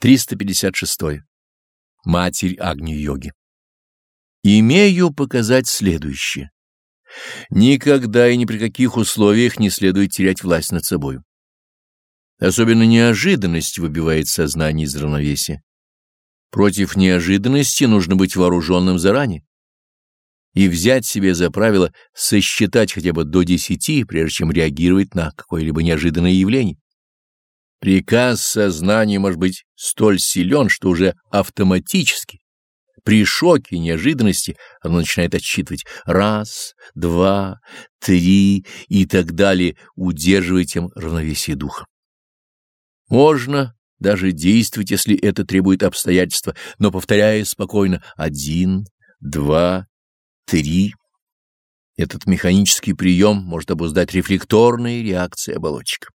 356. Матерь Агни-йоги. Имею показать следующее. Никогда и ни при каких условиях не следует терять власть над собой. Особенно неожиданность выбивает сознание из равновесия. Против неожиданности нужно быть вооруженным заранее и взять себе за правило сосчитать хотя бы до десяти, прежде чем реагировать на какое-либо неожиданное явление. Приказ сознания может быть столь силен, что уже автоматически, при шоке неожиданности, оно начинает отсчитывать раз, два, три и так далее, удерживая тем равновесие духа. Можно даже действовать, если это требует обстоятельства, но повторяя спокойно один, два, три. Этот механический прием может обуздать рефлекторные реакции оболочек.